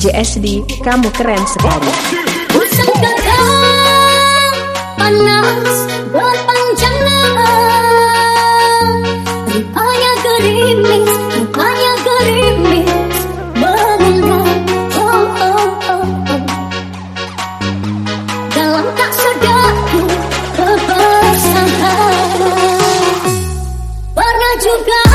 JSD, kamu keren sekali. Usang gagang, panas, berpanjangan. Rupanya gerimis, rupanya gerimis, mengenang. Oh, oh, oh, oh. Dalam tak sedarku, kebersamaan. Pernah juga